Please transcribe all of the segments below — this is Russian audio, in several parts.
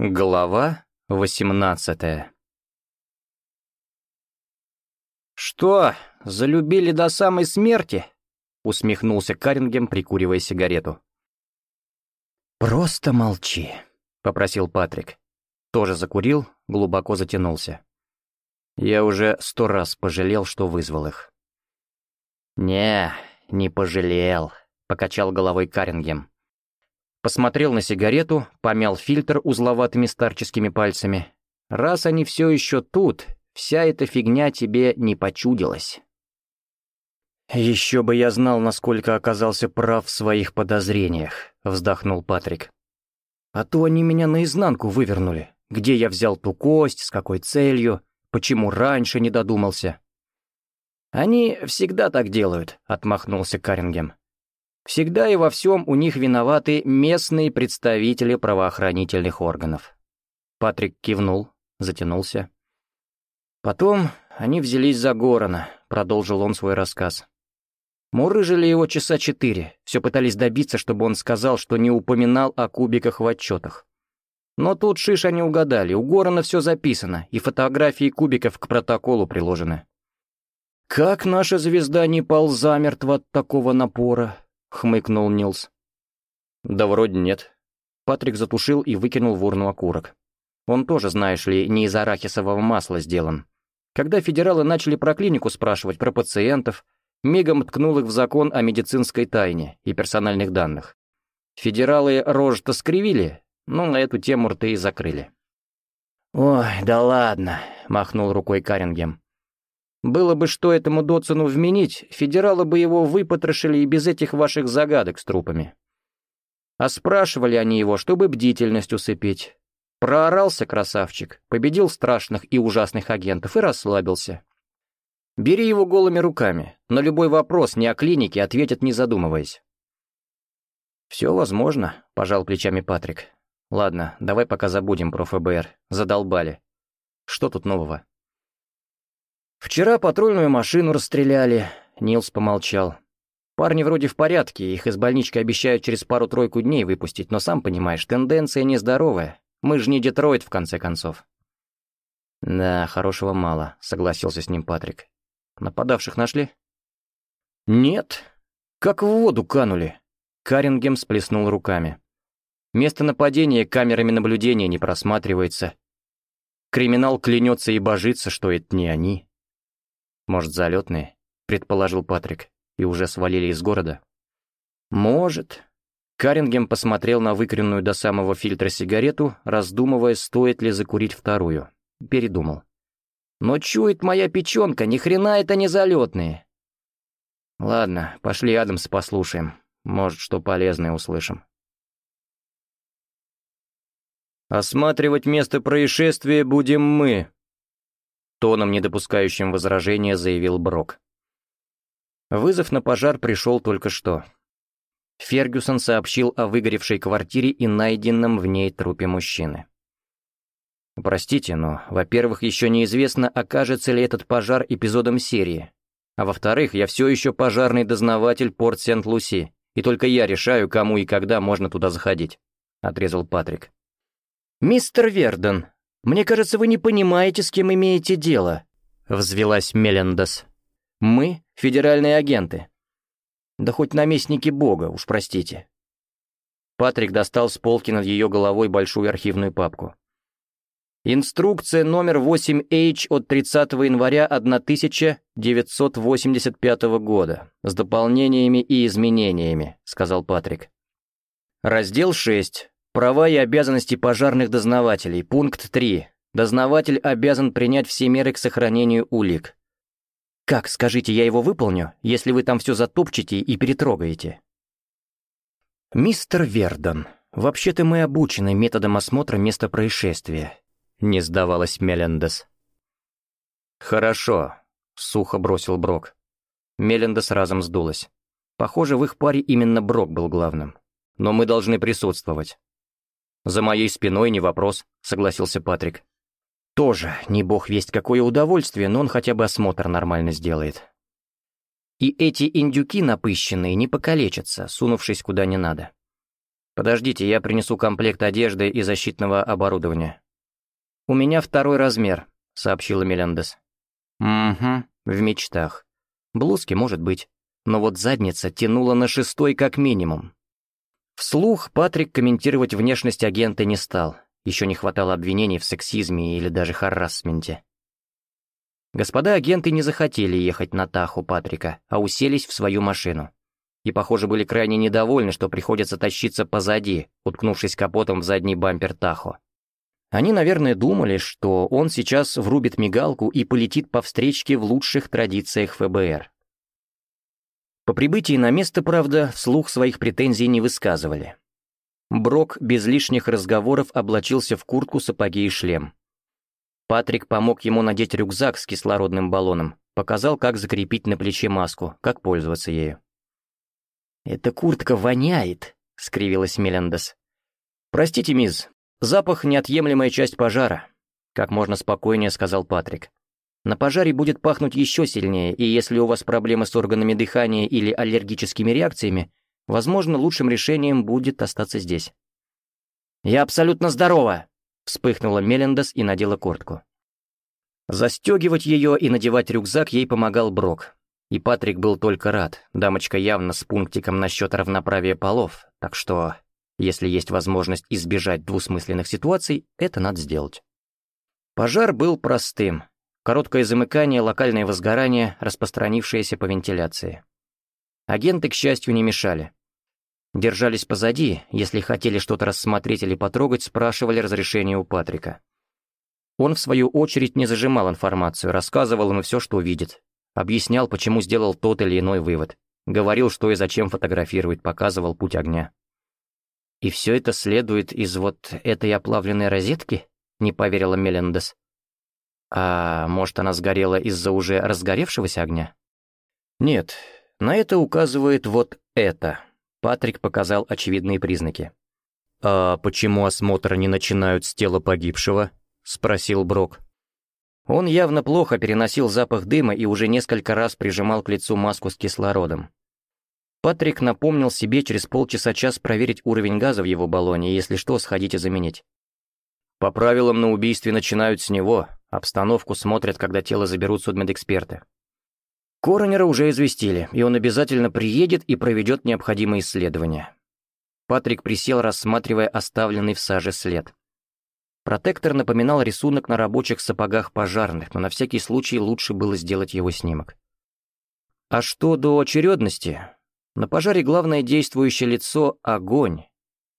Глава 18 «Что, залюбили до самой смерти?» — усмехнулся Карингем, прикуривая сигарету. «Просто молчи», — попросил Патрик. Тоже закурил, глубоко затянулся. Я уже сто раз пожалел, что вызвал их. «Не, не пожалел», — покачал головой Карингем. Посмотрел на сигарету, помял фильтр узловатыми старческими пальцами. «Раз они все еще тут, вся эта фигня тебе не почудилась». «Еще бы я знал, насколько оказался прав в своих подозрениях», — вздохнул Патрик. «А то они меня наизнанку вывернули. Где я взял ту кость, с какой целью, почему раньше не додумался?» «Они всегда так делают», — отмахнулся Карингем. Всегда и во всем у них виноваты местные представители правоохранительных органов. Патрик кивнул, затянулся. Потом они взялись за Горана, продолжил он свой рассказ. Мурыжили его часа четыре, все пытались добиться, чтобы он сказал, что не упоминал о кубиках в отчетах. Но тут шиш они угадали, у Горана все записано, и фотографии кубиков к протоколу приложены. «Как наша звезда не пал замертво от такого напора?» — хмыкнул Нилс. «Да вроде нет». Патрик затушил и выкинул в урну окурок. Он тоже, знаешь ли, не из арахисового масла сделан. Когда федералы начали про клинику спрашивать, про пациентов, мигом ткнул их в закон о медицинской тайне и персональных данных. Федералы рожь-то скривили, но на эту тему рты и закрыли. «Ой, да ладно», — махнул рукой Карингем. Было бы что этому Доцину вменить, федералы бы его выпотрошили и без этих ваших загадок с трупами. А спрашивали они его, чтобы бдительность усыпить. Проорался красавчик, победил страшных и ужасных агентов и расслабился. Бери его голыми руками, на любой вопрос не о клинике ответят не задумываясь. «Все возможно», — пожал плечами Патрик. «Ладно, давай пока забудем про ФБР. Задолбали. Что тут нового?» Вчера патрульную машину расстреляли, Нилс помолчал. Парни вроде в порядке, их из больнички обещают через пару-тройку дней выпустить, но сам понимаешь, тенденция нездоровая. Мы же не Детройт, в конце концов. «Да, хорошего мало», — согласился с ним Патрик. «Нападавших нашли?» «Нет. Как в воду канули». Карингем сплеснул руками. «Место нападения камерами наблюдения не просматривается. Криминал клянется и божится, что это не они». Может, залетные, предположил Патрик, и уже свалили из города? Может. Карингем посмотрел на выкренную до самого фильтра сигарету, раздумывая, стоит ли закурить вторую. Передумал. Но чует моя печенка, ни хрена это не залетные. Ладно, пошли Адамс послушаем. Может, что полезное услышим. «Осматривать место происшествия будем мы», тоном, не допускающим возражения, заявил Брок. Вызов на пожар пришел только что. Фергюсон сообщил о выгоревшей квартире и найденном в ней трупе мужчины. Простите, но, во-первых, еще неизвестно, окажется ли этот пожар эпизодом серии, а во-вторых, я все еще пожарный дознаватель порт Сент-Луси, и только я решаю, кому и когда можно туда заходить», — отрезал Патрик. «Мистер Верден», мне кажется, вы не понимаете, с кем имеете дело», — взвелась Мелендес. «Мы — федеральные агенты. Да хоть наместники бога, уж простите». Патрик достал с полки над ее головой большую архивную папку. Инструкция номер 8H от 30 января 1985 года с дополнениями и изменениями, сказал Патрик. Раздел 6. Права и обязанности пожарных дознавателей. Пункт 3. Дознаватель обязан принять все меры к сохранению улик. Как, скажите, я его выполню, если вы там все затопчете и перетрогаете? Мистер Вердон, вообще-то мы обучены методом осмотра места происшествия. Не сдавалась Мелендес. Хорошо, сухо бросил Брок. Мелендес разом сдулась. Похоже, в их паре именно Брок был главным. Но мы должны присутствовать. «За моей спиной не вопрос», — согласился Патрик. «Тоже, не бог весть какое удовольствие, но он хотя бы осмотр нормально сделает». И эти индюки напыщенные не покалечатся, сунувшись куда не надо. Подождите, я принесу комплект одежды и защитного оборудования. У меня второй размер, сообщила Мелендес. Угу, в мечтах. Блузки, может быть. Но вот задница тянула на шестой как минимум. Вслух Патрик комментировать внешность агента не стал. Еще не хватало обвинений в сексизме или даже харрассменте. Господа агенты не захотели ехать на Таху Патрика, а уселись в свою машину. И, похоже, были крайне недовольны, что приходится тащиться позади, уткнувшись капотом в задний бампер Тахо. Они, наверное, думали, что он сейчас врубит мигалку и полетит по встречке в лучших традициях ФБР. По прибытии на место, правда, вслух своих претензий не высказывали. Брок без лишних разговоров облачился в куртку, сапоги и шлем. Патрик помог ему надеть рюкзак с кислородным баллоном, показал, как закрепить на плече маску, как пользоваться ею. «Эта куртка воняет», — скривилась Мелендес. «Простите, мисс, запах — неотъемлемая часть пожара», — как можно спокойнее сказал Патрик. На пожаре будет пахнуть еще сильнее, и если у вас проблемы с органами дыхания или аллергическими реакциями, возможно, лучшим решением будет остаться здесь. «Я абсолютно здорова!» — вспыхнула Мелендес и надела куртку. Застегивать ее и надевать рюкзак ей помогал Брок. И Патрик был только рад, дамочка явно с пунктиком насчет равноправия полов, так что, если есть возможность избежать двусмысленных ситуаций, это надо сделать. Пожар был простым, Короткое замыкание, локальное возгорание, распространившееся по вентиляции. Агенты, к счастью, не мешали. Держались позади, если хотели что-то рассмотреть или потрогать, спрашивали разрешение у Патрика. Он, в свою очередь, не зажимал информацию, рассказывал им все, что видит. Объяснял, почему сделал тот или иной вывод. Говорил, что и зачем фотографировать, показывал путь огня. «И все это следует из вот этой оплавленной розетки?» — не поверила Мелендес. А может, она сгорела из-за уже разгоревшегося огня? Нет, на это указывает вот это. Патрик показал очевидные признаки. «А почему осмотр не начинают с тела погибшего?» — спросил Брок. Он явно плохо переносил запах дыма и уже несколько раз прижимал к лицу маску с кислородом. Патрик напомнил себе через полчаса-час проверить уровень газа в его баллоне, и, если что, сходить и заменить. «По правилам на убийстве начинают с него, Обстановку смотрят, когда тело заберут судмедэксперты. Коронера уже известили, и он обязательно приедет и проведет необходимые исследования. Патрик присел, рассматривая оставленный в саже след. Протектор напоминал рисунок на рабочих сапогах пожарных, но на всякий случай лучше было сделать его снимок. А что до очередности? На пожаре главное действующее лицо — огонь.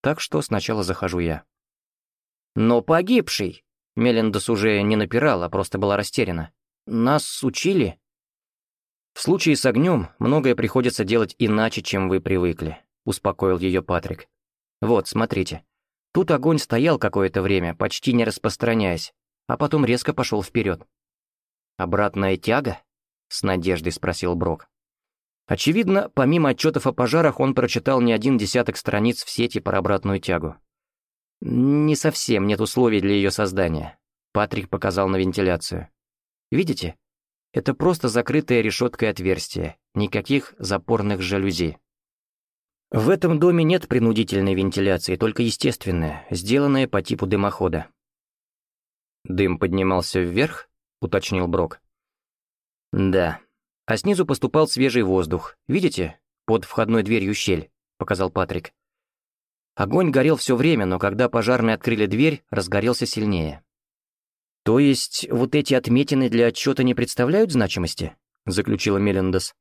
Так что сначала захожу я. «Но погибший!» Мелендес уже не напирала, а просто была растеряна. «Нас учили?» «В случае с огнем многое приходится делать иначе, чем вы привыкли», — успокоил ее Патрик. «Вот, смотрите. Тут огонь стоял какое-то время, почти не распространяясь, а потом резко пошел вперед». «Обратная тяга?» — с надеждой спросил Брок. Очевидно, помимо отчетов о пожарах, он прочитал не один десяток страниц в сети про обратную тягу. «Не совсем нет условий для ее создания», — Патрик показал на вентиляцию. «Видите? Это просто закрытое решеткой отверстие, никаких запорных жалюзи». В этом доме нет принудительной вентиляции, только естественная, сделанная по типу дымохода. «Дым поднимался вверх?» — уточнил Брок. «Да. А снизу поступал свежий воздух. Видите? Под входной дверью щель», — показал Патрик. Огонь горел все время, но когда пожарные открыли дверь, разгорелся сильнее. «То есть вот эти отметины для отчета не представляют значимости?» — заключила Мелендес.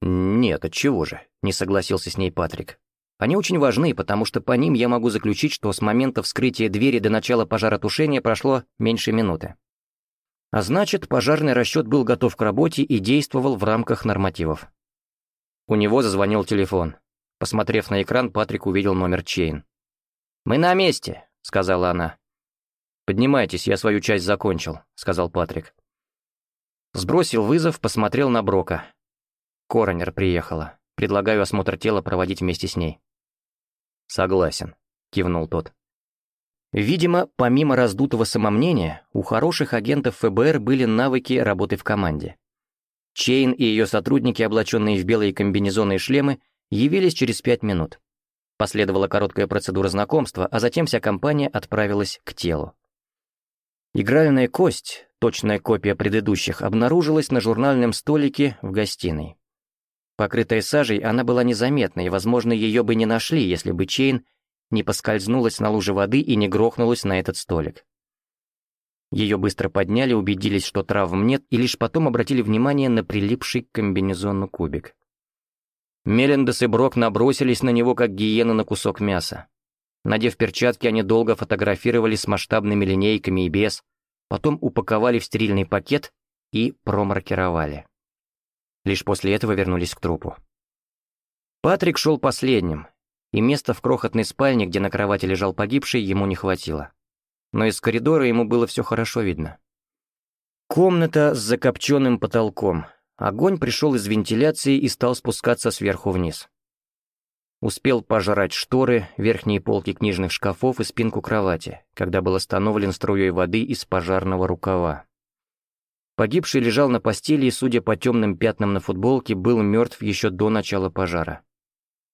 «Нет, отчего же?» — не согласился с ней Патрик. «Они очень важны, потому что по ним я могу заключить, что с момента вскрытия двери до начала пожаротушения прошло меньше минуты. А значит, пожарный расчет был готов к работе и действовал в рамках нормативов». У него зазвонил телефон. Посмотрев на экран, Патрик увидел номер Чейн. «Мы на месте», — сказала она. «Поднимайтесь, я свою часть закончил», — сказал Патрик. Сбросил вызов, посмотрел на Брока. Коронер приехала. Предлагаю осмотр тела проводить вместе с ней. «Согласен», — кивнул тот. Видимо, помимо раздутого самомнения, у хороших агентов ФБР были навыки работы в команде. Чейн и ее сотрудники, облаченные в белые комбинезоны и шлемы, Явились через пять минут. Последовала короткая процедура знакомства, а затем вся компания отправилась к телу. Игральная кость, точная копия предыдущих, обнаружилась на журнальном столике в гостиной. Покрытая сажей, она была незаметной, возможно, ее бы не нашли, если бы Чейн не поскользнулась на луже воды и не грохнулась на этот столик. Ее быстро подняли, убедились, что травм нет, и лишь потом обратили внимание на прилипший к комбинезону кубик. Мелендес и Брок набросились на него, как гиены на кусок мяса. Надев перчатки, они долго фотографировали с масштабными линейками и без, потом упаковали в стерильный пакет и промаркировали. Лишь после этого вернулись к трупу. Патрик шел последним, и места в крохотной спальне, где на кровати лежал погибший, ему не хватило. Но из коридора ему было все хорошо видно. Комната с закопченным потолком, Огонь пришел из вентиляции и стал спускаться сверху вниз. Успел пожрать шторы, верхние полки книжных шкафов и спинку кровати, когда был остановлен струей воды из пожарного рукава. Погибший лежал на постели и, судя по темным пятнам на футболке, был мертв еще до начала пожара.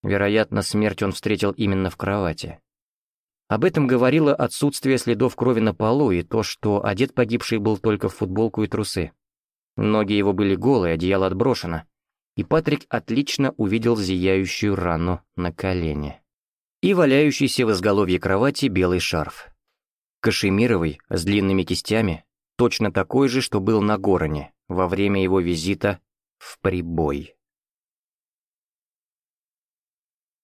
Вероятно, смерть он встретил именно в кровати. Об этом говорило отсутствие следов крови на полу и то, что одет погибший был только в футболку и трусы. Ноги его были голые, одеяло отброшено, и Патрик отлично увидел зияющую рану на колене и валяющийся в изголовье кровати белый шарф. Кашемировый, с длинными кистями, точно такой же, что был на Гороне во время его визита в прибой.